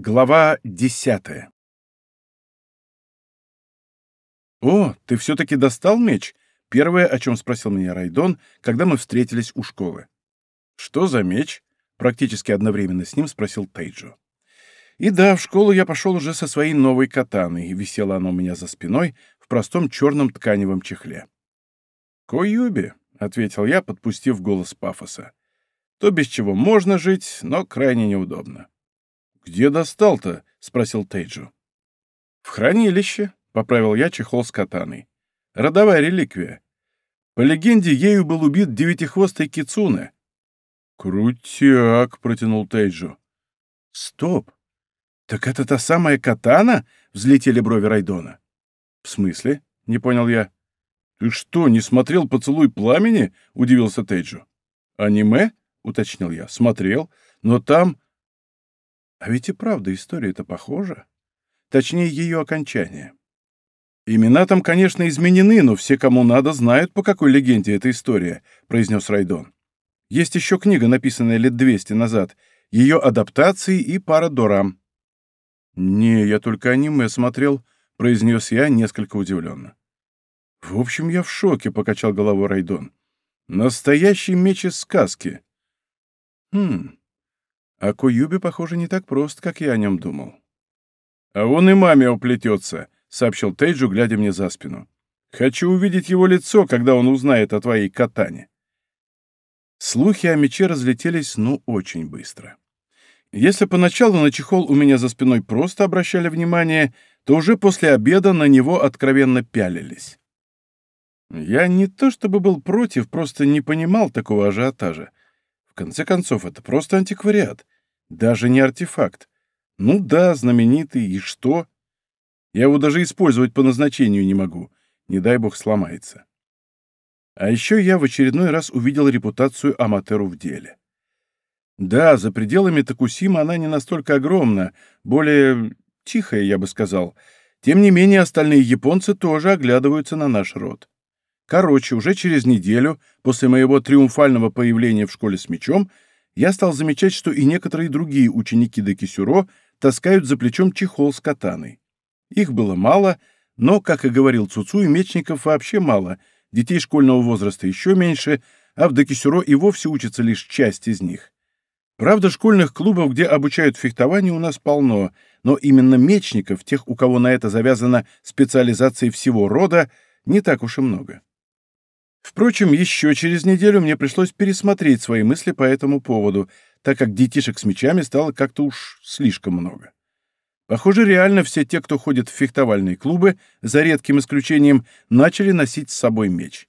Глава десятая «О, ты все-таки достал меч?» — первое, о чем спросил меня Райдон, когда мы встретились у школы. «Что за меч?» — практически одновременно с ним спросил Тейджо. И да, в школу я пошел уже со своей новой катаной, и висело оно у меня за спиной в простом черном тканевом чехле. «Коюби», — ответил я, подпустив голос пафоса. «То, без чего можно жить, но крайне неудобно». «Где достал-то?» — спросил Тейджу. «В хранилище», — поправил я чехол с катаной. «Родовая реликвия. По легенде, ею был убит девятихвостый кицуне». «Крутяк», — протянул Тейджу. «Стоп! Так это та самая катана?» — взлетели брови Райдона. «В смысле?» — не понял я. «Ты что, не смотрел «Поцелуй пламени»?» — удивился Тейджу. «Аниме?» — уточнил я. «Смотрел. Но там...» А ведь и правда история-то похожа. Точнее, ее окончание. «Имена там, конечно, изменены, но все, кому надо, знают, по какой легенде эта история», — произнес Райдон. «Есть еще книга, написанная лет двести назад, ее адаптации и пара дорам». «Не, я только аниме смотрел», — произнес я несколько удивленно. «В общем, я в шоке», — покачал головой Райдон. «Настоящий меч из сказки». «Хм, а Куюби, похоже, не так прост, как я о нем думал. «А он и маме уплетется», — сообщил Тейджу, глядя мне за спину. «Хочу увидеть его лицо, когда он узнает о твоей катане». Слухи о мече разлетелись, ну, очень быстро. Если поначалу на чехол у меня за спиной просто обращали внимание, то уже после обеда на него откровенно пялились. Я не то чтобы был против, просто не понимал такого ажиотажа конце концов, это просто антиквариат, даже не артефакт. Ну да, знаменитый, и что? Я его даже использовать по назначению не могу, не дай бог сломается. А еще я в очередной раз увидел репутацию Аматеру в деле. Да, за пределами Токусима она не настолько огромна, более тихая, я бы сказал. Тем не менее, остальные японцы тоже оглядываются на наш род. Короче, уже через неделю, после моего триумфального появления в школе с мечом, я стал замечать, что и некоторые другие ученики Декисюро таскают за плечом чехол с катаной. Их было мало, но, как и говорил Цуцу, и мечников вообще мало, детей школьного возраста еще меньше, а в Декисюро и вовсе учатся лишь часть из них. Правда, школьных клубов, где обучают фехтованию, у нас полно, но именно мечников, тех, у кого на это завязана специализация всего рода, не так уж и много. Впрочем, еще через неделю мне пришлось пересмотреть свои мысли по этому поводу, так как детишек с мечами стало как-то уж слишком много. Похоже, реально все те, кто ходит в фехтовальные клубы, за редким исключением, начали носить с собой меч.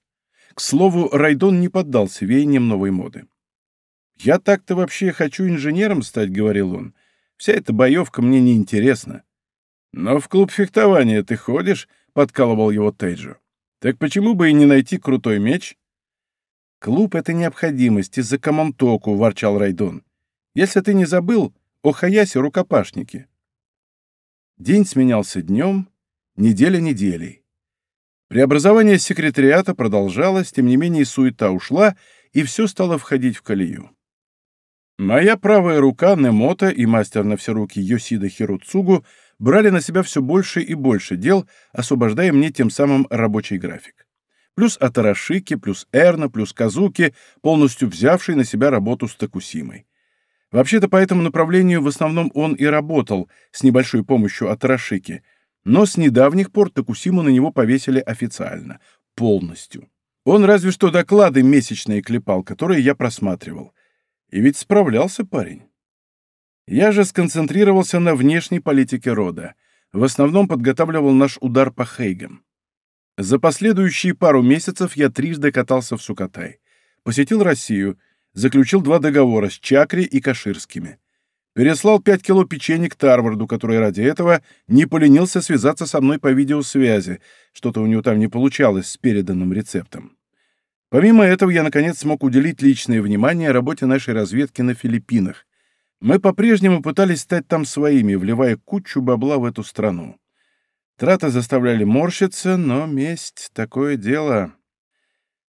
К слову, Райдон не поддался веяниям новой моды. «Я так-то вообще хочу инженером стать», — говорил он. «Вся эта боевка мне не интересна». «Но в клуб фехтования ты ходишь?» — подкалывал его Тейджо. Так почему бы и не найти крутой меч? Клуб — это необходимость из-за Камонтоку, — ворчал Райдон. Если ты не забыл, о Хаясе рукопашники. День сменялся днем, неделя неделей. Преобразование секретариата продолжалось, тем не менее суета ушла, и все стало входить в колею. Моя правая рука Немота и мастер на все руки Йосида Хируцугу брали на себя все больше и больше дел, освобождая мне тем самым рабочий график. Плюс Атарашики, плюс Эрна, плюс Казуки, полностью взявший на себя работу с Такусимой. Вообще-то по этому направлению в основном он и работал, с небольшой помощью Атарашики, но с недавних пор Такусиму на него повесили официально, полностью. Он разве что доклады месячные клепал, которые я просматривал. И ведь справлялся парень. Я же сконцентрировался на внешней политике рода. В основном подготавливал наш удар по Хейгам. За последующие пару месяцев я трижды катался в Сукатай. Посетил Россию, заключил два договора с Чакри и Каширскими. Переслал пять кило печенья к Тарварду, который ради этого не поленился связаться со мной по видеосвязи, что-то у него там не получалось с переданным рецептом. Помимо этого, я, наконец, смог уделить личное внимание работе нашей разведки на Филиппинах, мы по-прежнему пытались стать там своими, вливая кучу бабла в эту страну. Траты заставляли морщиться, но месть — такое дело.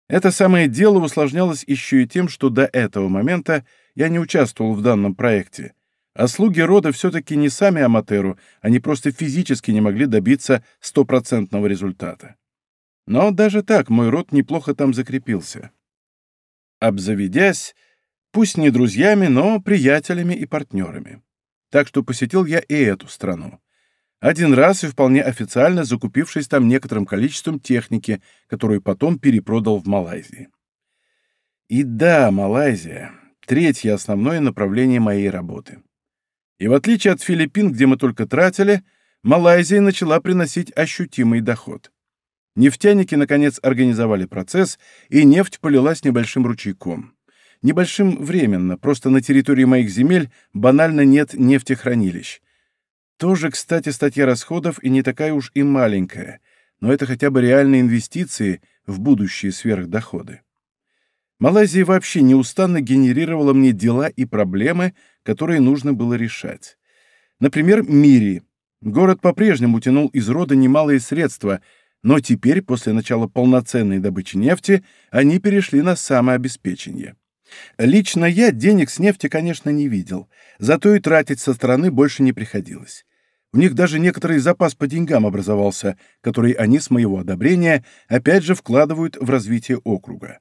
Это самое дело усложнялось еще и тем, что до этого момента я не участвовал в данном проекте. А слуги рода все-таки не сами Аматеру, они просто физически не могли добиться стопроцентного результата. Но даже так мой род неплохо там закрепился. Обзаведясь, пусть не друзьями, но приятелями и партнерами. Так что посетил я и эту страну. Один раз и вполне официально закупившись там некоторым количеством техники, которую потом перепродал в Малайзии. И да, Малайзия — третье основное направление моей работы. И в отличие от Филиппин, где мы только тратили, Малайзия начала приносить ощутимый доход. Нефтяники, наконец, организовали процесс, и нефть полилась небольшим ручейком. Небольшим временно, просто на территории моих земель банально нет нефтехранилищ. Тоже, кстати, статья расходов и не такая уж и маленькая, но это хотя бы реальные инвестиции в будущие сверхдоходы. Малайзия вообще неустанно генерировала мне дела и проблемы, которые нужно было решать. Например, Мири. Город по-прежнему тянул из рода немалые средства, но теперь, после начала полноценной добычи нефти, они перешли на самообеспечение. Лично я денег с нефти, конечно, не видел, зато и тратить со стороны больше не приходилось. У них даже некоторый запас по деньгам образовался, который они с моего одобрения опять же вкладывают в развитие округа.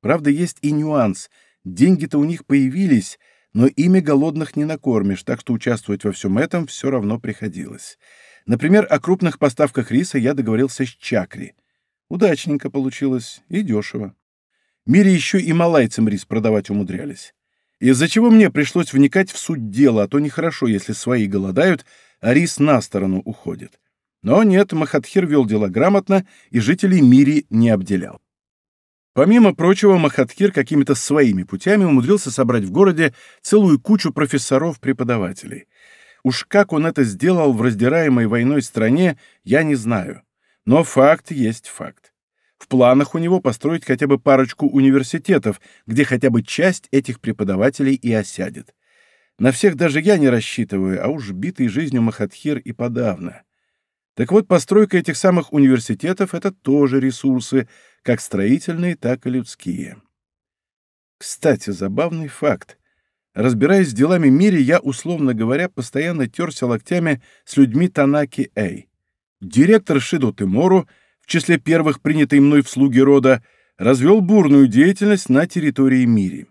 Правда, есть и нюанс. Деньги-то у них появились, но ими голодных не накормишь, так что участвовать во всем этом все равно приходилось. Например, о крупных поставках риса я договорился с Чакри. Удачненько получилось и дешево. Мире еще и малайцам рис продавать умудрялись. Из-за чего мне пришлось вникать в суть дела, а то нехорошо, если свои голодают, а рис на сторону уходит. Но нет, Махатхир вел дела грамотно и жителей Мири не обделял. Помимо прочего, Махатхир какими-то своими путями умудрился собрать в городе целую кучу профессоров-преподавателей. Уж как он это сделал в раздираемой войной стране, я не знаю. Но факт есть факт. В планах у него построить хотя бы парочку университетов, где хотя бы часть этих преподавателей и осядет. На всех даже я не рассчитываю, а уж битый жизнью Махатхир и подавно. Так вот, постройка этих самых университетов — это тоже ресурсы, как строительные, так и людские. Кстати, забавный факт. Разбираясь с делами мире, я, условно говоря, постоянно терся локтями с людьми Танаки Эй. Директор Шидо Тимору, числе первых принятый мной в слуги рода, развел бурную деятельность на территории мире.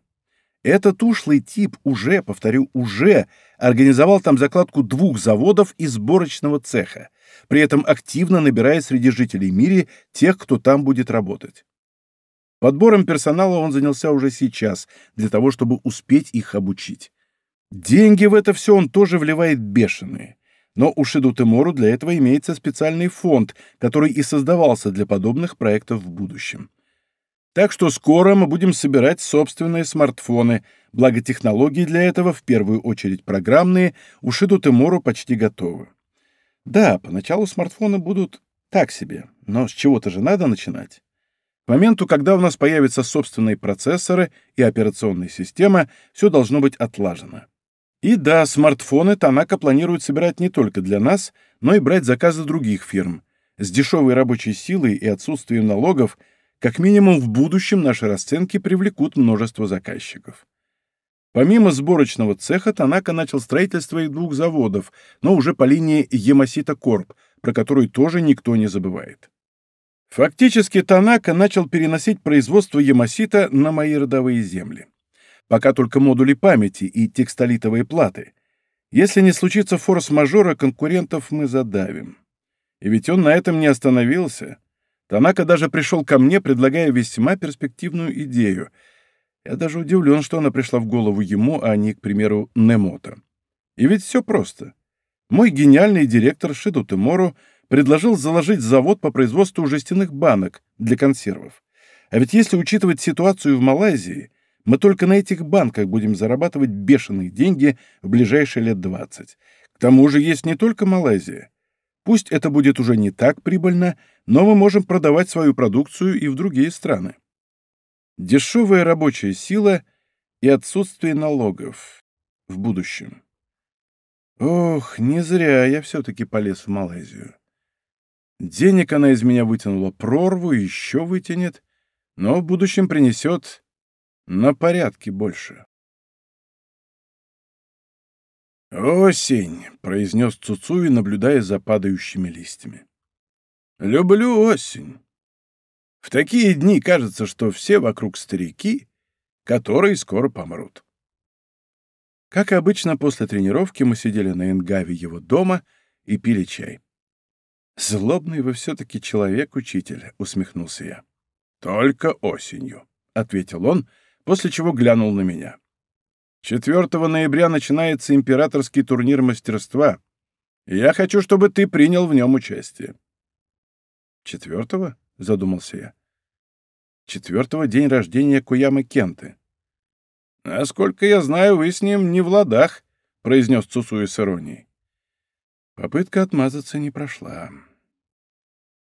Этот ушлый тип уже, повторю, уже организовал там закладку двух заводов и сборочного цеха, при этом активно набирая среди жителей Мири тех, кто там будет работать. Подбором персонала он занялся уже сейчас, для того, чтобы успеть их обучить. Деньги в это все он тоже вливает бешеные. Но у Шиду Тимору для этого имеется специальный фонд, который и создавался для подобных проектов в будущем. Так что скоро мы будем собирать собственные смартфоны, благо технологии для этого, в первую очередь программные, у Шиду Тимору почти готовы. Да, поначалу смартфоны будут так себе, но с чего-то же надо начинать. К моменту, когда у нас появятся собственные процессоры и операционная система, все должно быть отлажено. И да, смартфоны Танака планирует собирать не только для нас, но и брать заказы других фирм. С дешевой рабочей силой и отсутствием налогов, как минимум в будущем наши расценки привлекут множество заказчиков. Помимо сборочного цеха, Танака начал строительство и двух заводов, но уже по линии Ямасита Корп, про которую тоже никто не забывает. Фактически Танака начал переносить производство Ямасита на мои родовые земли. Пока только модули памяти и текстолитовые платы. Если не случится форс-мажора, конкурентов мы задавим. И ведь он на этом не остановился. Танака даже пришел ко мне, предлагая весьма перспективную идею — я даже удивлен, что она пришла в голову ему, а не, к примеру, Немото. И ведь все просто. Мой гениальный директор Шиду Тимору предложил заложить завод по производству жестяных банок для консервов. А ведь если учитывать ситуацию в Малайзии, мы только на этих банках будем зарабатывать бешеные деньги в ближайшие лет 20. К тому же есть не только Малайзия. Пусть это будет уже не так прибыльно, но мы можем продавать свою продукцию и в другие страны. Дешевая рабочая сила и отсутствие налогов в будущем. Ох, не зря я все-таки полез в Малайзию. Денег она из меня вытянула прорву, еще вытянет, но в будущем принесет на порядке больше. «Осень», — произнес Цуцуи, наблюдая за падающими листьями. «Люблю осень. В такие дни кажется, что все вокруг старики, которые скоро помрут». Как обычно, после тренировки мы сидели на Энгаве его дома и пили чай. «Злобный вы все-таки человек, учитель», — усмехнулся я. «Только осенью», — ответил он, после чего глянул на меня. 4 ноября начинается императорский турнир мастерства, и я хочу, чтобы ты принял в нем участие. Четвертого? — задумался я. Четвертого день рождения Куямы Кенты. Насколько я знаю, вы с ним не в ладах, — произнес Цусуи с иронией. Попытка отмазаться не прошла.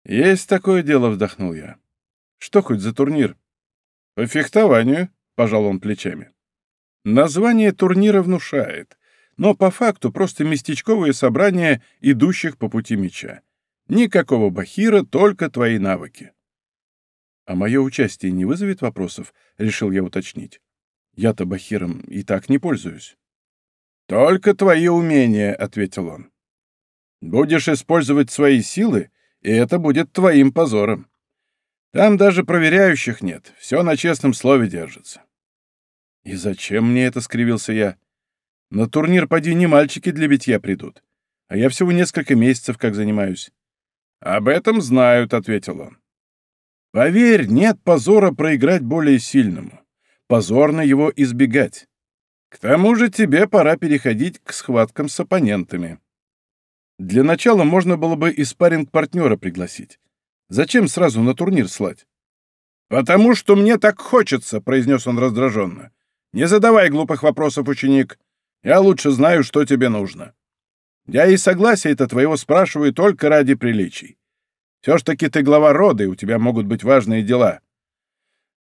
«Есть такое дело», — вздохнул я. «Что хоть за турнир?» «По фехтованию», — пожал он плечами. Название турнира внушает, но по факту просто местечковое собрание идущих по пути меча. Никакого бахира, только твои навыки. А мое участие не вызовет вопросов, решил я уточнить. Я-то бахиром и так не пользуюсь. Только твои умения, ответил он. Будешь использовать свои силы, и это будет твоим позором. Там даже проверяющих нет, все на честном слове держится. «И зачем мне это?» — скривился я. «На турнир поди не мальчики для битья придут, а я всего несколько месяцев как занимаюсь». «Об этом знают», — ответил он. «Поверь, нет позора проиграть более сильному. Позорно его избегать. К тому же тебе пора переходить к схваткам с оппонентами. Для начала можно было бы и спарринг-партнера пригласить. Зачем сразу на турнир слать?» «Потому что мне так хочется», — произнес он раздраженно. Не задавай глупых вопросов, ученик. Я лучше знаю, что тебе нужно. Я и согласие это твоего спрашиваю только ради приличий. Все ж таки ты глава рода, и у тебя могут быть важные дела.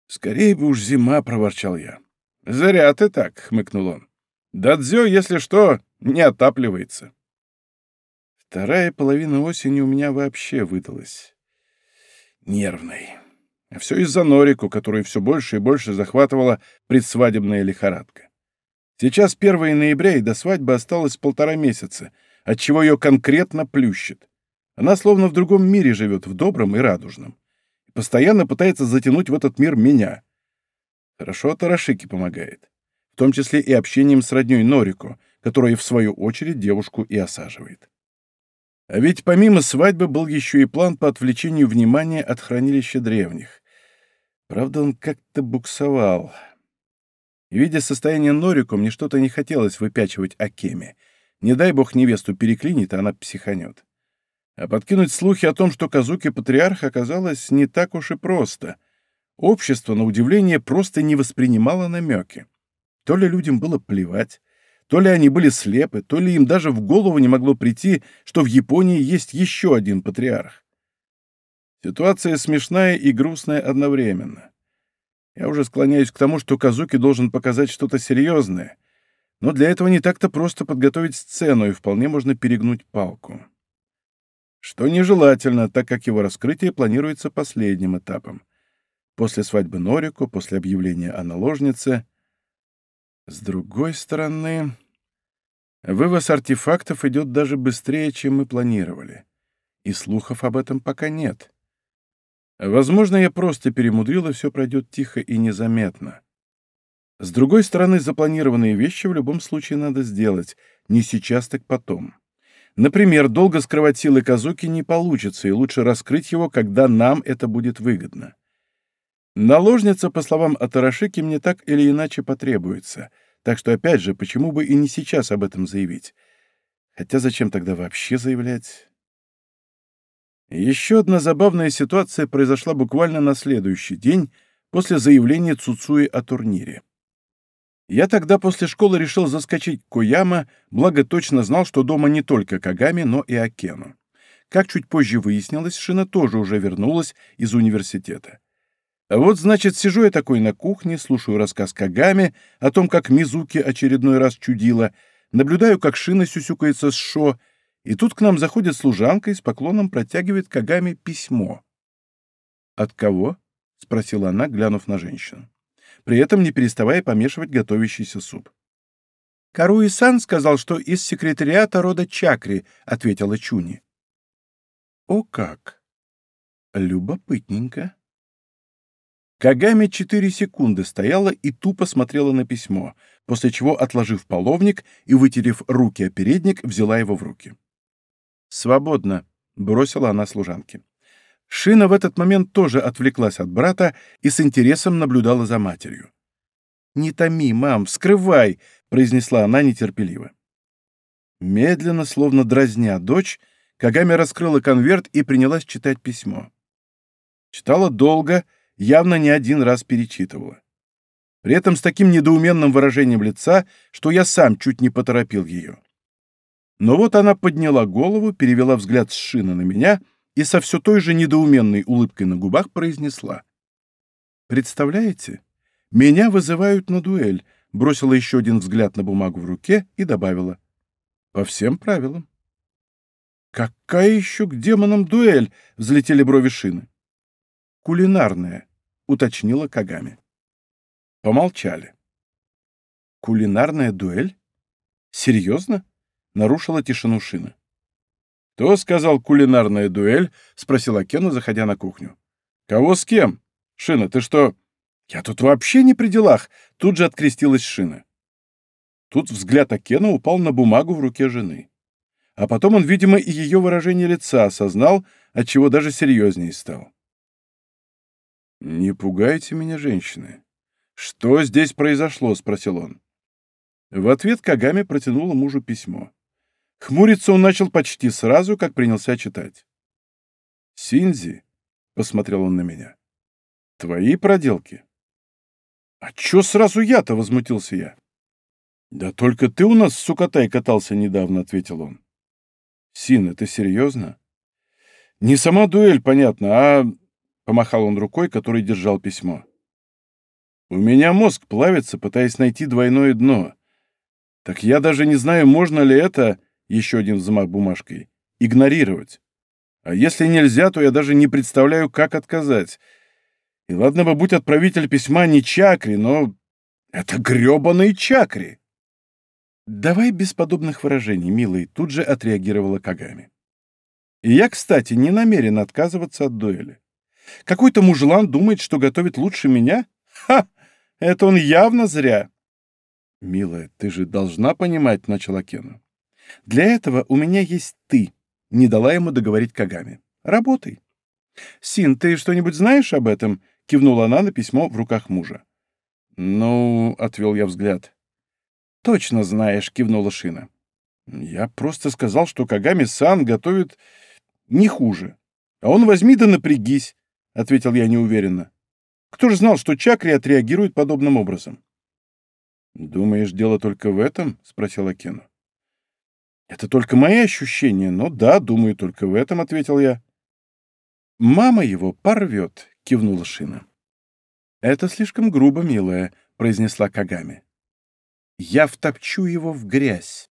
Скорее бы уж зима, — проворчал я. Зря ты так, — хмыкнул он. Дадзё, если что, не отапливается. Вторая половина осени у меня вообще выдалась. Нервной. А все из-за Норику, которую все больше и больше захватывала предсвадебная лихорадка. Сейчас 1 ноября, и до свадьбы осталось полтора месяца, отчего ее конкретно плющит. Она словно в другом мире живет, в добром и радужном. И постоянно пытается затянуть в этот мир меня. Хорошо Тарашики помогает. В том числе и общением с родней Норику, которая, в свою очередь, девушку и осаживает. А ведь помимо свадьбы был еще и план по отвлечению внимания от хранилища древних. Правда, он как-то буксовал. И, видя состояние Норику, мне что-то не хотелось выпячивать Акеме. Не дай бог невесту переклинит, а она психанет. А подкинуть слухи о том, что Казуки патриарх, оказалось не так уж и просто. Общество, на удивление, просто не воспринимало намеки. То ли людям было плевать, то ли они были слепы, то ли им даже в голову не могло прийти, что в Японии есть еще один патриарх. Ситуация смешная и грустная одновременно. Я уже склоняюсь к тому, что Казуки должен показать что-то серьезное, но для этого не так-то просто подготовить сцену, и вполне можно перегнуть палку. Что нежелательно, так как его раскрытие планируется последним этапом. После свадьбы Норику, после объявления о наложнице. С другой стороны, вывоз артефактов идет даже быстрее, чем мы планировали. И слухов об этом пока нет. Возможно, я просто перемудрил, и все пройдет тихо и незаметно. С другой стороны, запланированные вещи в любом случае надо сделать, не сейчас, так потом. Например, долго скрывать силы Казуки не получится, и лучше раскрыть его, когда нам это будет выгодно. Наложница, по словам Атарашики, мне так или иначе потребуется, так что, опять же, почему бы и не сейчас об этом заявить? Хотя зачем тогда вообще заявлять? Еще одна забавная ситуация произошла буквально на следующий день после заявления Цуцуи о турнире. Я тогда после школы решил заскочить к Куяма, благо точно знал, что дома не только Кагами, но и Акену. Как чуть позже выяснилось, Шина тоже уже вернулась из университета. А вот, значит, сижу я такой на кухне, слушаю рассказ Кагами о том, как Мизуки очередной раз чудила, наблюдаю, как Шина сюсюкается с Шо, и тут к нам заходит служанка и с поклоном протягивает Кагами письмо. «От кого?» — спросила она, глянув на женщину. При этом не переставая помешивать готовящийся суп. Каруи-сан сказал, что из секретариата рода Чакри, ответила Чуни. О как! Любопытненько. Кагами четыре секунды стояла и тупо смотрела на письмо, после чего, отложив половник и вытерев руки о передник, взяла его в руки. «Свободно», — бросила она служанке. Шина в этот момент тоже отвлеклась от брата и с интересом наблюдала за матерью. «Не томи, мам, скрывай!» — произнесла она нетерпеливо. Медленно, словно дразня дочь, Кагами раскрыла конверт и принялась читать письмо. Читала долго, явно не один раз перечитывала. При этом с таким недоуменным выражением лица, что я сам чуть не поторопил ее. Но вот она подняла голову, перевела взгляд с шины на меня и со все той же недоуменной улыбкой на губах произнесла. «Представляете, меня вызывают на дуэль», бросила еще один взгляд на бумагу в руке и добавила. «По всем правилам». «Какая еще к демонам дуэль?» — взлетели брови шины. «Кулинарная», — уточнила Кагами. Помолчали. «Кулинарная дуэль? Серьезно?» — нарушила тишину шина. «Кто сказал кулинарная дуэль?» — спросила Кена, заходя на кухню. «Кого с кем? Шина, ты что...» «Я тут вообще не при делах!» — тут же открестилась Шина. Тут взгляд Акена упал на бумагу в руке жены. А потом он, видимо, и ее выражение лица осознал, отчего даже серьезнее стал. «Не пугайте меня, женщины. Что здесь произошло?» — спросил он. В ответ Кагами протянула мужу письмо. Хмуриться он начал почти сразу, как принялся читать. «Синзи», — посмотрел он на меня, — «твои проделки». «А чё сразу я-то?» — возмутился я. «Да только ты у нас с сукотай катался недавно», — ответил он. «Син, это серьезно?» «Не сама дуэль, понятно, а...» — помахал он рукой, который держал письмо. «У меня мозг плавится, пытаясь найти двойное дно. Так я даже не знаю, можно ли это...» — еще один взмах бумажкой — игнорировать. А если нельзя, то я даже не представляю, как отказать. И ладно бы будь отправитель письма не Чакри, но это грёбаный Чакри. «Давай без подобных выражений, милый», — тут же отреагировала Кагами. «И я, кстати, не намерен отказываться от дуэли. Какой-то мужлан думает, что готовит лучше меня? Ха! Это он явно зря!» «Милая, ты же должна понимать», — начала Кена. «Для этого у меня есть ты», — не дала ему договорить Кагами. «Работай». «Син, ты что-нибудь знаешь об этом?» — кивнула она на письмо в руках мужа. «Ну...» — отвел я взгляд. «Точно знаешь», — кивнула Шина. «Я просто сказал, что Кагами-сан готовит не хуже. А он возьми да напрягись», — ответил я неуверенно. «Кто же знал, что Чакри отреагирует подобным образом?» «Думаешь, дело только в этом?» — спросила Кену. «Это только мои ощущения, но да, думаю, только в этом», — ответил я. «Мама его порвет», — кивнула Шина. «Это слишком грубо, милая», — произнесла Кагами. «Я втопчу его в грязь».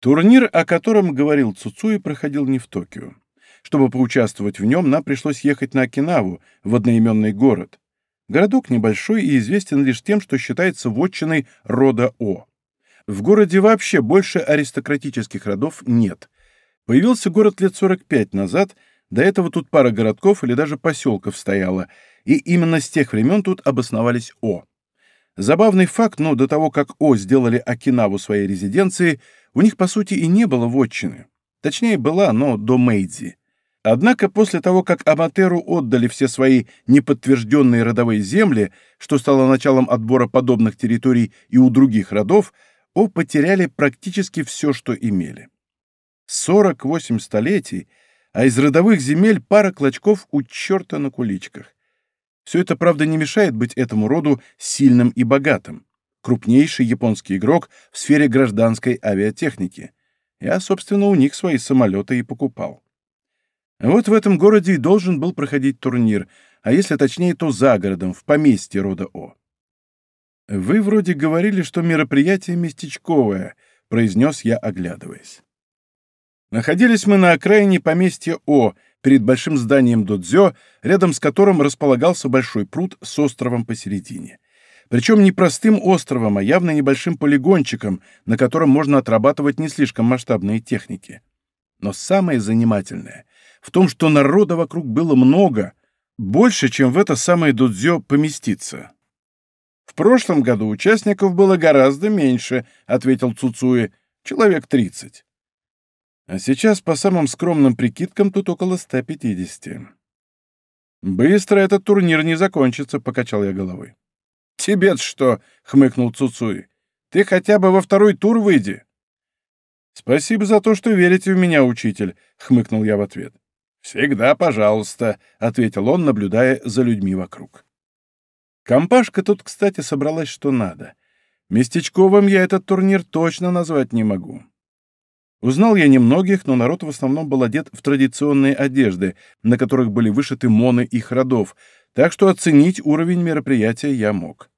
Турнир, о котором говорил Цуцуи, проходил не в Токио. Чтобы поучаствовать в нем, нам пришлось ехать на Окинаву, в одноименный город. Городок небольшой и известен лишь тем, что считается вотчиной рода О. В городе вообще больше аристократических родов нет. Появился город лет 45 назад — до этого тут пара городков или даже поселков стояла, и именно с тех времен тут обосновались О. Забавный факт, но до того, как О сделали Окинаву своей резиденцией, у них, по сути, и не было вотчины. Точнее, была, но до Мэйдзи. Однако после того, как Аматеру отдали все свои неподтвержденные родовые земли, что стало началом отбора подобных территорий и у других родов, О потеряли практически все, что имели. 48 столетий — а из родовых земель пара клочков у черта на куличках. Все это, правда, не мешает быть этому роду сильным и богатым. Крупнейший японский игрок в сфере гражданской авиатехники. Я, собственно, у них свои самолеты и покупал. Вот в этом городе и должен был проходить турнир, а если точнее, то за городом, в поместье рода О. «Вы вроде говорили, что мероприятие местечковое», — произнес я, оглядываясь. Находились мы на окраине поместья О, перед большим зданием Додзё, рядом с которым располагался большой пруд с островом посередине. Причем не простым островом, а явно небольшим полигончиком, на котором можно отрабатывать не слишком масштабные техники. Но самое занимательное в том, что народа вокруг было много, больше, чем в это самое дудзё поместиться. «В прошлом году участников было гораздо меньше», — ответил Цуцуи, — «человек тридцать. А сейчас, по самым скромным прикидкам, тут около 150. «Быстро этот турнир не закончится», — покачал я головой. тебе что?» — хмыкнул Цуцуи. «Ты хотя бы во второй тур выйди». «Спасибо за то, что верите в меня, учитель», — хмыкнул я в ответ. «Всегда пожалуйста», — ответил он, наблюдая за людьми вокруг. Компашка тут, кстати, собралась что надо. Местечковым я этот турнир точно назвать не могу. Узнал я немногих, но народ в основном был одет в традиционные одежды, на которых были вышиты моны их родов, так что оценить уровень мероприятия я мог.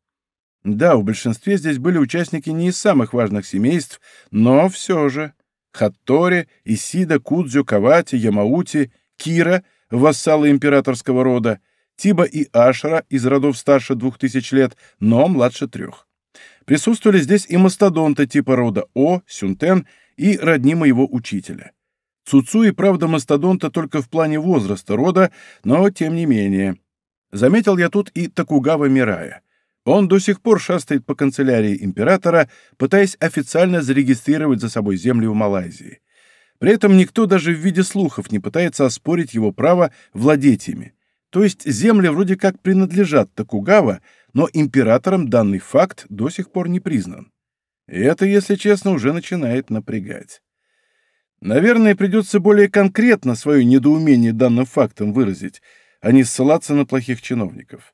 Да, в большинстве здесь были участники не из самых важных семейств, но все же. Хаттори, Исида, Кудзю, Кавати, Ямаути, Кира, вассалы императорского рода, Тиба и Ашра из родов старше двух тысяч лет, но младше трех. Присутствовали здесь и мастодонты типа рода О, Сюнтен и родни моего учителя. Цуцуи, правда, мастодонта только в плане возраста рода, но тем не менее. Заметил я тут и Такугава Мирая. Он до сих пор шастает по канцелярии императора, пытаясь официально зарегистрировать за собой земли в Малайзии. При этом никто даже в виде слухов не пытается оспорить его право владеть ими. То есть земли вроде как принадлежат Токугава, но императором данный факт до сих пор не признан. И это, если честно, уже начинает напрягать. Наверное, придется более конкретно свое недоумение данным фактом выразить, а не ссылаться на плохих чиновников.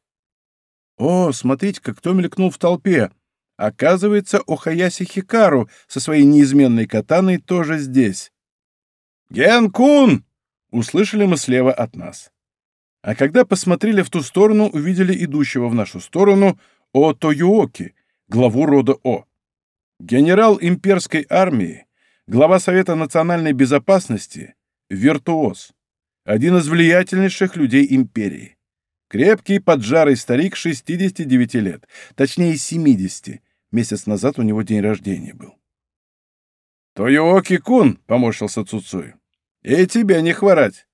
О, смотрите-ка, кто мелькнул в толпе. Оказывается, Охаяси Хикару со своей неизменной катаной тоже здесь. «Ген-кун!» — услышали мы слева от нас. А когда посмотрели в ту сторону, увидели идущего в нашу сторону О Тойуоки, главу рода О. Генерал имперской армии, глава Совета национальной безопасности, виртуоз, один из влиятельнейших людей империи. Крепкий поджарый старик 69 лет, точнее 70. Месяц назад у него день рождения был. «Тойооки-кун!» — поморщился Цуцуй. «И тебе не хворать!»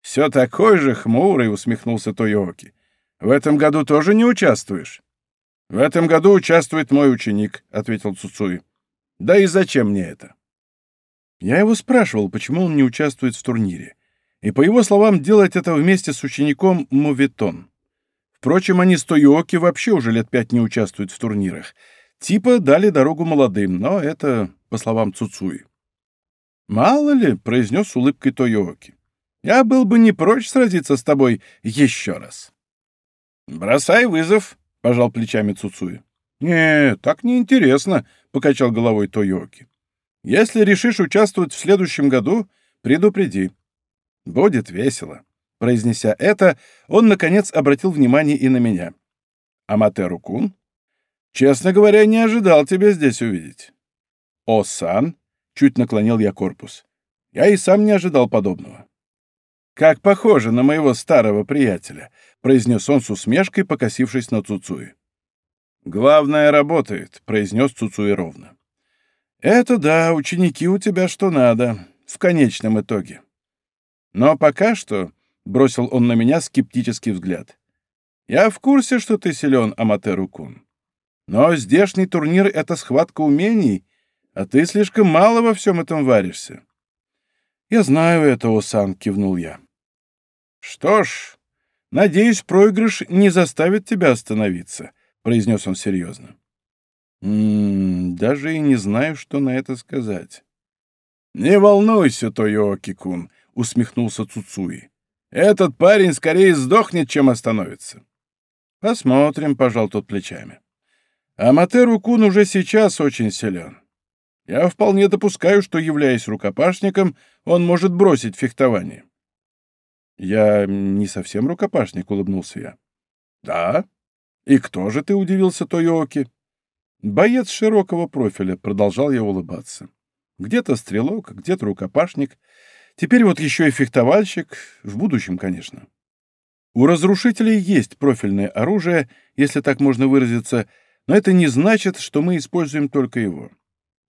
«Все такой же хмурый», — усмехнулся Тойооки. «В этом году тоже не участвуешь?» «В этом году участвует мой ученик», — ответил Цуцуи. «Да и зачем мне это?» Я его спрашивал, почему он не участвует в турнире. И, по его словам, делать это вместе с учеником Мовитон. Впрочем, они с Тойоки вообще уже лет пять не участвуют в турнирах. Типа дали дорогу молодым, но это по словам Цуцуи. «Мало ли», — произнес с улыбкой Тойоки. «Я был бы не прочь сразиться с тобой еще раз». «Бросай вызов», — пожал плечами Цуцуи. «Не, так неинтересно», — покачал головой Тойоки. «Если решишь участвовать в следующем году, предупреди. Будет весело». Произнеся это, он, наконец, обратил внимание и на меня. «Аматеру-кун? Честно говоря, не ожидал тебя здесь увидеть». «О-сан?» — чуть наклонил я корпус. «Я и сам не ожидал подобного». «Как похоже на моего старого приятеля», — произнес он с усмешкой, покосившись на Цуцуи. «Главное работает», — произнес Цуцуи ровно. «Это да, ученики у тебя что надо, в конечном итоге. Но пока что», — бросил он на меня скептический взгляд, — «я в курсе, что ты силен, Аматеру-кун. Но здешний турнир — это схватка умений, а ты слишком мало во всем этом варишься». «Я знаю это, Осан», — кивнул я. «Что ж, «Надеюсь, проигрыш не заставит тебя остановиться», — произнес он серьезно. «М «М-м, даже и не знаю, что на это сказать». «Не волнуйся, Тойоки-кун», — усмехнулся Цуцуи. «Этот парень скорее сдохнет, чем остановится». «Посмотрим», — пожал тот плечами. «Аматеру-кун уже сейчас очень силен. Я вполне допускаю, что, являясь рукопашником, он может бросить фехтование. «Я не совсем рукопашник», — улыбнулся я. «Да? И кто же ты?» — удивился Тойоки. «Боец широкого профиля», — продолжал я улыбаться. «Где-то стрелок, где-то рукопашник. Теперь вот еще и фехтовальщик. В будущем, конечно». У разрушителей есть профильное оружие, если так можно выразиться, но это не значит, что мы используем только его.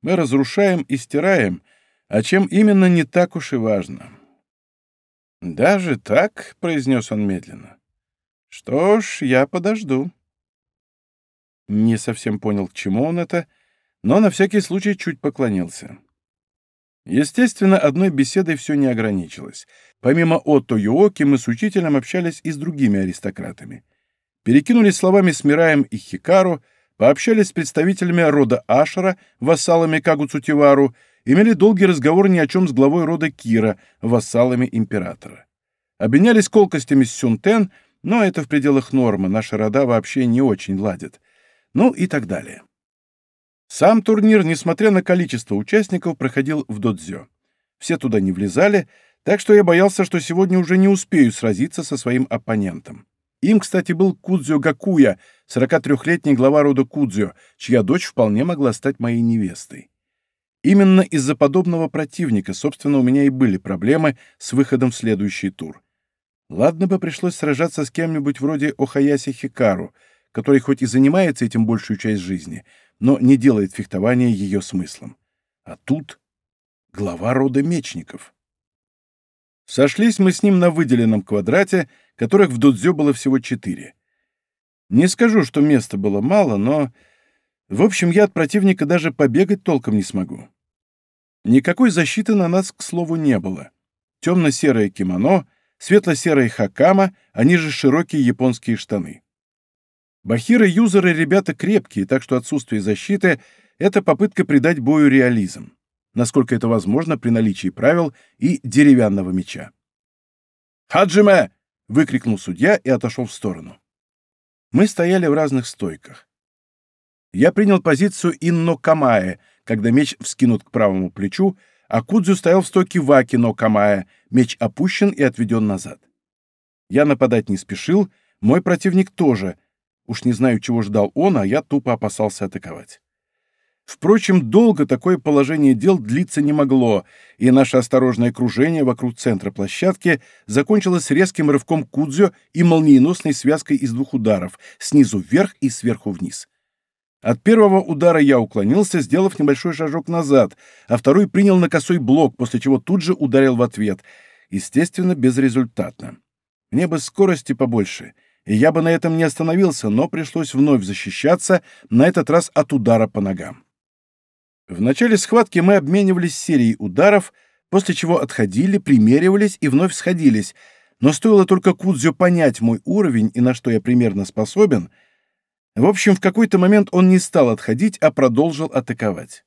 Мы разрушаем и стираем, а чем именно не так уж и важно. «Даже так?» — произнес он медленно. «Что ж, я подожду». Не совсем понял, к чему он это, но на всякий случай чуть поклонился. Естественно, одной беседой все не ограничилось. Помимо Отто Юоки мы с учителем общались и с другими аристократами. Перекинулись словами с Мираем и Хикару, пообщались с представителями рода Ашера, вассалами Кагу Цутивару, имели долгий разговор ни о чем с главой рода Кира, вассалами императора. Обменялись колкостями с Сюнтен, но это в пределах нормы, наши рода вообще не очень ладят. Ну и так далее. Сам турнир, несмотря на количество участников, проходил в додзё. Все туда не влезали, так что я боялся, что сегодня уже не успею сразиться со своим оппонентом. Им, кстати, был Кудзё Гакуя, 43-летний глава рода Кудзё, чья дочь вполне могла стать моей невестой. Именно из-за подобного противника, собственно, у меня и были проблемы с выходом в следующий тур. Ладно бы пришлось сражаться с кем-нибудь вроде Охаяси Хикару, который хоть и занимается этим большую часть жизни — но не делает фехтование ее смыслом. А тут глава рода мечников. Сошлись мы с ним на выделенном квадрате, которых в дудзё было всего четыре. Не скажу, что места было мало, но... В общем, я от противника даже побегать толком не смогу. Никакой защиты на нас, к слову, не было. Темно-серое кимоно, светло-серая хакама, они же широкие японские штаны. Бахиры-юзеры ребята крепкие, так что отсутствие защиты — это попытка придать бою реализм, насколько это возможно при наличии правил и деревянного меча. «Хаджиме!» — выкрикнул судья и отошел в сторону. Мы стояли в разных стойках. Я принял позицию Инно Камае, когда меч вскинут к правому плечу, а Кудзю стоял в стойке Ваки Но Камае, меч опущен и отведен назад. Я нападать не спешил, мой противник тоже, Уж не знаю, чего ждал он, а я тупо опасался атаковать. Впрочем, долго такое положение дел длиться не могло, и наше осторожное кружение вокруг центра площадки закончилось резким рывком Кудзё и молниеносной связкой из двух ударов, снизу вверх и сверху вниз. От первого удара я уклонился, сделав небольшой шажок назад, а второй принял на косой блок, после чего тут же ударил в ответ. Естественно, безрезультатно. Мне бы скорости побольше — и я бы на этом не остановился, но пришлось вновь защищаться, на этот раз от удара по ногам. В начале схватки мы обменивались серией ударов, после чего отходили, примеривались и вновь сходились, но стоило только Кудзю понять мой уровень и на что я примерно способен, в общем, в какой-то момент он не стал отходить, а продолжил атаковать.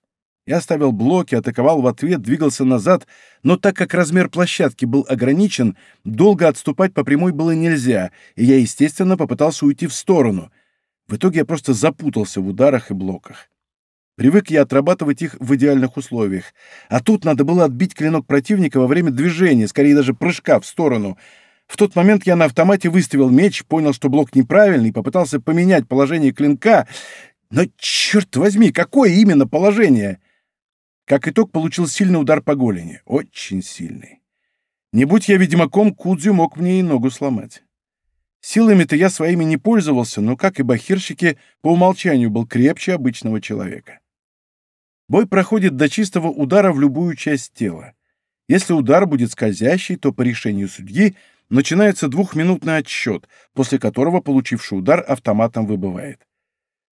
Я ставил блоки, атаковал в ответ, двигался назад, но так как размер площадки был ограничен, долго отступать по прямой было нельзя, и я, естественно, попытался уйти в сторону. В итоге я просто запутался в ударах и блоках. Привык я отрабатывать их в идеальных условиях. А тут надо было отбить клинок противника во время движения, скорее даже прыжка в сторону. В тот момент я на автомате выставил меч, понял, что блок неправильный, попытался поменять положение клинка. Но, черт возьми, какое именно положение? Как итог, получил сильный удар по голени. Очень сильный. Не будь я ведьмаком, Кудзю мог мне и ногу сломать. Силами-то я своими не пользовался, но, как и бахирщики, по умолчанию был крепче обычного человека. Бой проходит до чистого удара в любую часть тела. Если удар будет скользящий, то по решению судьи начинается двухминутный отсчет, после которого получивший удар автоматом выбывает.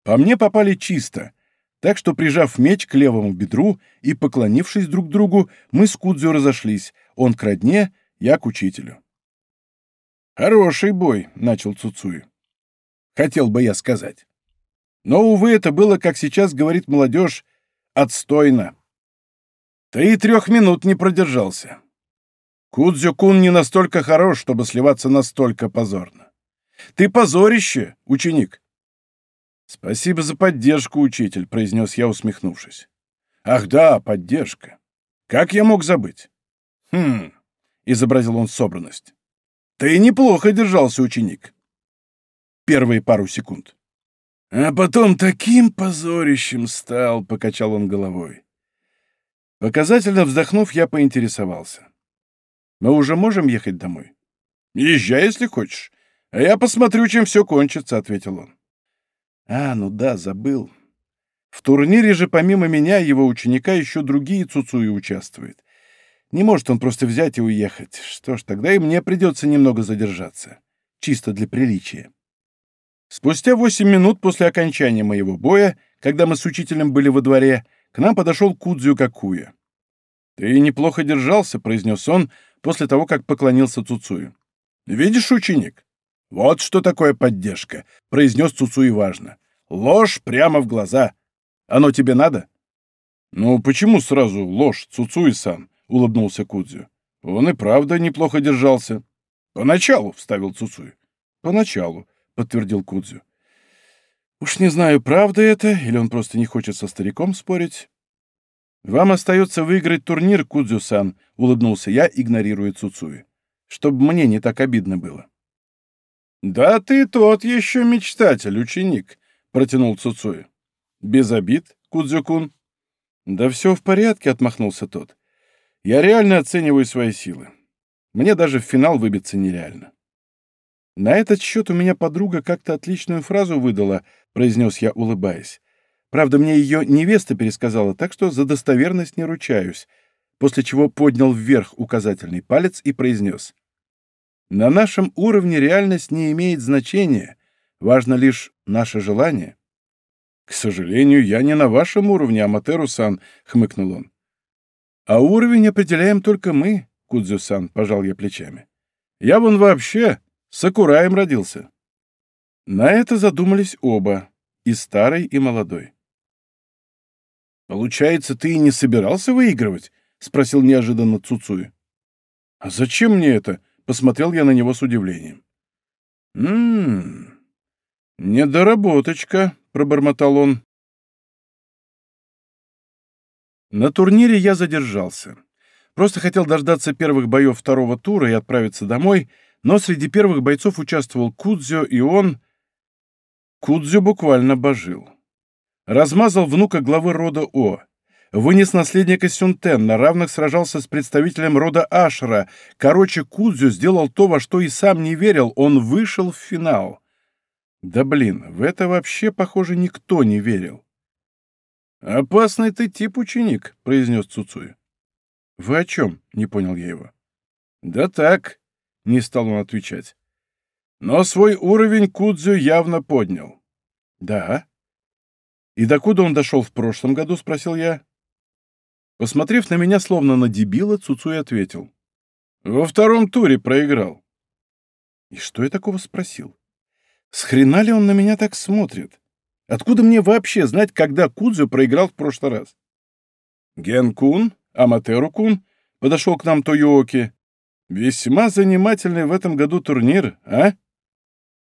По мне попали чисто — так что, прижав меч к левому бедру и поклонившись друг другу, мы с Кудзю разошлись, он к родне, я к учителю. «Хороший бой», — начал Цуцуи. Хотел бы я сказать. Но, увы, это было, как сейчас говорит молодежь, отстойно. Ты и трех минут не продержался. Кудзю-кун не настолько хорош, чтобы сливаться настолько позорно. Ты позорище, ученик. «Спасибо за поддержку, учитель», — произнес я, усмехнувшись. «Ах да, поддержка. Как я мог забыть?» «Хм», — изобразил он собранность. «Ты неплохо держался, ученик». Первые пару секунд. «А потом таким позорищем стал», — покачал он головой. Показательно вздохнув, я поинтересовался. «Мы уже можем ехать домой?» «Езжай, если хочешь. «А я посмотрю, чем все кончится», — ответил он. «А, ну да, забыл. В турнире же помимо меня его ученика еще другие Цуцуи участвуют. Не может он просто взять и уехать. Что ж, тогда и мне придется немного задержаться. Чисто для приличия». Спустя восемь минут после окончания моего боя, когда мы с учителем были во дворе, к нам подошел Кудзю Какуя. «Ты неплохо держался», — произнес он после того, как поклонился Цуцую. «Видишь, ученик? Вот что такое поддержка», — произнес Цуцуй важно. «Ложь прямо в глаза. Оно тебе надо?» «Ну, почему сразу ложь, Цуцуй-сан?» — улыбнулся Кудзю. «Он и правда неплохо держался». «Поначалу», — вставил Цуцуй. «Поначалу», — подтвердил Кудзю. «Уж не знаю, правда это, или он просто не хочет со стариком спорить». «Вам остается выиграть турнир, Кудзю-сан», — улыбнулся я, игнорируя Цуцуи. «Чтобы мне не так обидно было». «Да ты тот еще мечтатель, ученик», — протянул Цуцуи. «Без обид, Кудзю-кун». «Да все в порядке», — отмахнулся тот. «Я реально оцениваю свои силы. Мне даже в финал выбиться нереально». «На этот счет у меня подруга как-то отличную фразу выдала», — произнес я, улыбаясь. Правда, мне ее невеста пересказала, так что за достоверность не ручаюсь, после чего поднял вверх указательный палец и произнес. «На нашем уровне реальность не имеет значения, важно лишь наше желание». «К сожалению, я не на вашем уровне, Аматеру-сан», — хмыкнул он. «А уровень определяем только мы», — Кудзю-сан, — пожал я плечами. «Я вон вообще с Акураем родился». На это задумались оба, и старый, и молодой. «Получается, ты и не собирался выигрывать?» — спросил неожиданно Цуцуи. «А зачем мне это?» — посмотрел я на него с удивлением. «М-м, недоработочка», — пробормотал он. На турнире я задержался. Просто хотел дождаться первых боев второго тура и отправиться домой, но среди первых бойцов участвовал Кудзё, и он... Кудзё буквально божил размазал внука главы рода О, вынес наследника Сюнтен, на равных сражался с представителем рода Ашера. Короче, Кудзю сделал то, во что и сам не верил, он вышел в финал. Да блин, в это вообще, похоже, никто не верил. «Опасный ты тип, ученик», — произнес Цуцуй. «Вы о чем?» — не понял я его. «Да так», — не стал он отвечать. «Но свой уровень Кудзю явно поднял». «Да?» «И докуда он дошел в прошлом году?» — спросил я. Посмотрев на меня, словно на дебила, Цуцуй ответил. «Во втором туре проиграл». И что я такого спросил? С хрена ли он на меня так смотрит? Откуда мне вообще знать, когда Кудзю проиграл в прошлый раз? Ген-кун, Аматеру-кун, подошел к нам Тойоки. Весьма занимательный в этом году турнир, а?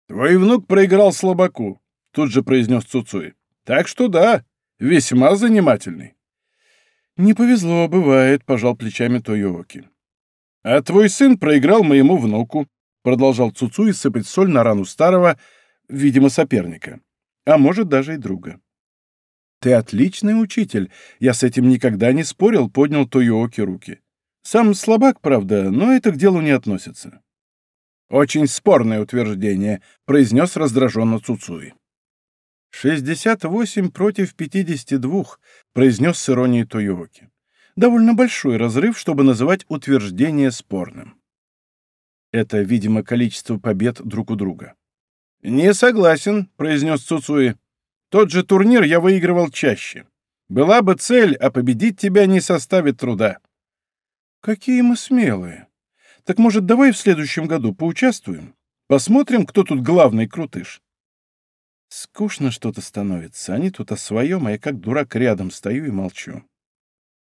Твой внук проиграл слабаку, тут же произнес Цуцуй. Так что да, весьма занимательный. Не повезло, бывает, пожал плечами Тойоки. А твой сын проиграл моему внуку, продолжал Цуцу и сыпать соль на рану старого, видимо, соперника, а может даже и друга. Ты отличный учитель, я с этим никогда не спорил, поднял Тойоки руки. Сам слабак, правда, но это к делу не относится. Очень спорное утверждение, произнес раздраженно Цуцуи. «Шестьдесят восемь против пятидесяти двух», — произнес с иронией Тойоки. «Довольно большой разрыв, чтобы называть утверждение спорным». Это, видимо, количество побед друг у друга. «Не согласен», — произнес Цуцуи. «Тот же турнир я выигрывал чаще. Была бы цель, а победить тебя не составит труда». «Какие мы смелые! Так, может, давай в следующем году поучаствуем? Посмотрим, кто тут главный крутыш». Скучно что-то становится. Они тут о своем, а я как дурак рядом стою и молчу.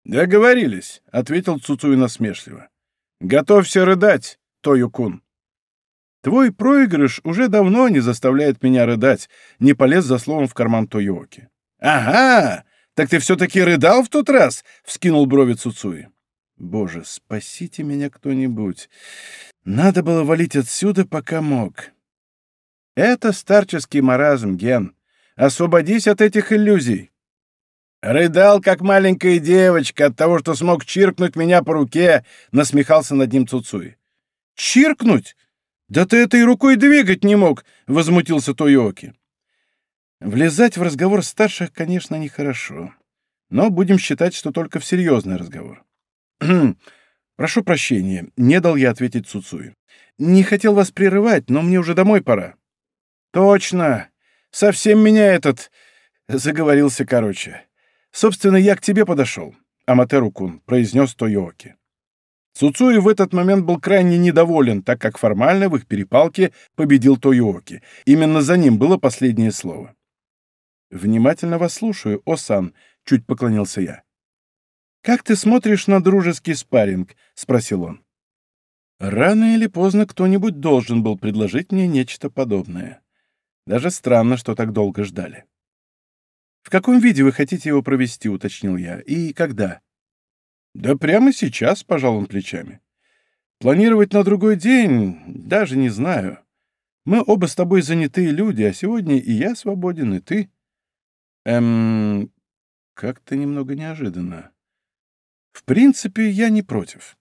«Договорились», — ответил Цуцуй насмешливо. «Готовься рыдать, Тою-кун». «Твой проигрыш уже давно не заставляет меня рыдать», — не полез за словом в карман Тойоки. «Ага! Так ты все-таки рыдал в тот раз?» — вскинул брови Цуцуи. «Боже, спасите меня кто-нибудь. Надо было валить отсюда, пока мог. Это старческий маразм, Ген. Освободись от этих иллюзий. Рыдал, как маленькая девочка, от того, что смог чиркнуть меня по руке, насмехался над ним Цуцуй. Чиркнуть? «Да ты этой рукой двигать не мог!» — возмутился Тойоки. Влезать в разговор старших, конечно, нехорошо. Но будем считать, что только в серьезный разговор. «Прошу прощения, не дал я ответить Цуцуи. Не хотел вас прерывать, но мне уже домой пора». «Точно! Совсем меня этот...» — заговорился короче. «Собственно, я к тебе подошел, Аматеру-кун», — произнес Тойоки. Цуцуи в этот момент был крайне недоволен, так как формально в их перепалке победил Тойоки. Именно за ним было последнее слово. «Внимательно вас слушаю, Осан», — чуть поклонился я. «Как ты смотришь на дружеский спарринг?» — спросил он. Рано или поздно кто-нибудь должен был предложить мне нечто подобное. Даже странно, что так долго ждали. «В каком виде вы хотите его провести?» — уточнил я. «И когда?» «Да прямо сейчас», — пожал он плечами. «Планировать на другой день даже не знаю. Мы оба с тобой занятые люди, а сегодня и я свободен, и ты». «Эм... как-то немного неожиданно». В принципе, я не против.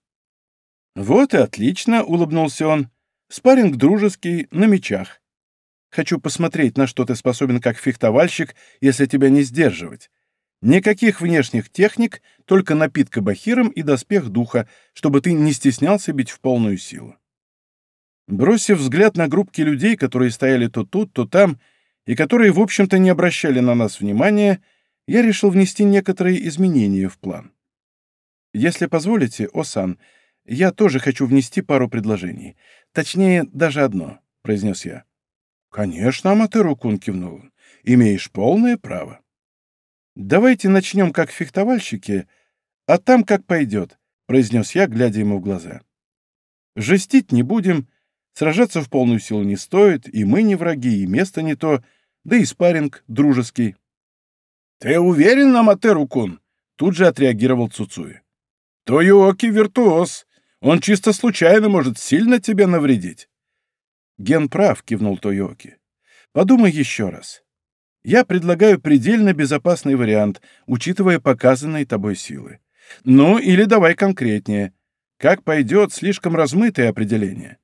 Вот и отлично, улыбнулся он. Спарринг дружеский, на мечах. Хочу посмотреть, на что ты способен как фехтовальщик, если тебя не сдерживать. Никаких внешних техник, только напитка бахиром и доспех духа, чтобы ты не стеснялся бить в полную силу. Бросив взгляд на группки людей, которые стояли то тут, то там, и которые, в общем-то, не обращали на нас внимания, я решил внести некоторые изменения в план. Если позволите, Осан, я тоже хочу внести пару предложений. Точнее, даже одно, — произнес я. Конечно, Аматеру-кун кивнул. Имеешь полное право. Давайте начнем как фехтовальщики, а там как пойдет, — произнес я, глядя ему в глаза. Жестить не будем, сражаться в полную силу не стоит, и мы не враги, и место не то, да и спарринг дружеский. — Ты уверен, Аматеру-кун? — тут же отреагировал Цуцуи. Тойоки виртуоз. Он чисто случайно может сильно тебе навредить. Ген прав, кивнул Тойоки. Подумай еще раз. Я предлагаю предельно безопасный вариант, учитывая показанные тобой силы. Ну, или давай конкретнее. Как пойдет, слишком размытое определение.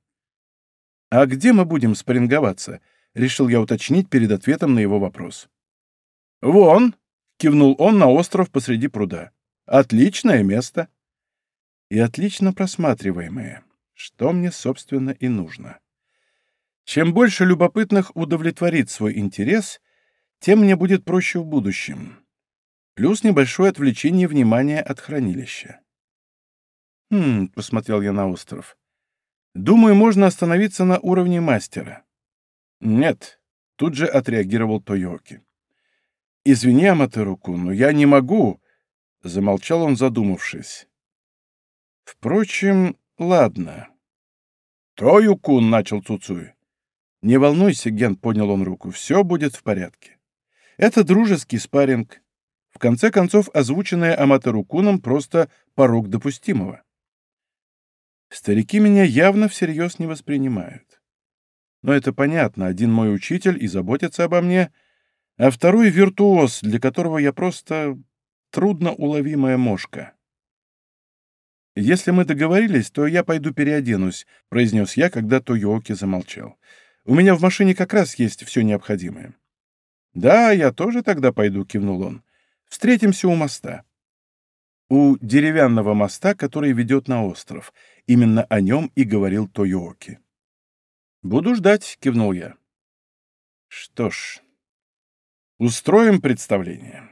А где мы будем спарринговаться? Решил я уточнить перед ответом на его вопрос. Вон, кивнул он на остров посреди пруда. Отличное место и отлично просматриваемые, что мне, собственно, и нужно. Чем больше любопытных удовлетворит свой интерес, тем мне будет проще в будущем. Плюс небольшое отвлечение внимания от хранилища. «Хм», — посмотрел я на остров. «Думаю, можно остановиться на уровне мастера». «Нет», — тут же отреагировал Тойоки. «Извини, Аматеруку, но я не могу», — замолчал он, задумавшись. Впрочем, ладно. Тою-кун, начал Цуцуй. Не волнуйся, Ген, поднял он руку, все будет в порядке. Это дружеский спарринг. В конце концов, озвученное Аматору-куном просто порог допустимого. Старики меня явно всерьез не воспринимают. Но это понятно, один мой учитель и заботится обо мне, а второй — виртуоз, для которого я просто трудноуловимая мошка. «Если мы договорились, то я пойду переоденусь», — произнес я, когда Тойоки замолчал. «У меня в машине как раз есть все необходимое». «Да, я тоже тогда пойду», — кивнул он. «Встретимся у моста». У деревянного моста, который ведет на остров. Именно о нем и говорил Тойоки. «Буду ждать», — кивнул я. «Что ж, устроим представление».